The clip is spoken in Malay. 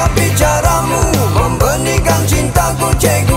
Setiap bicaramu Membeningkan cintaku cek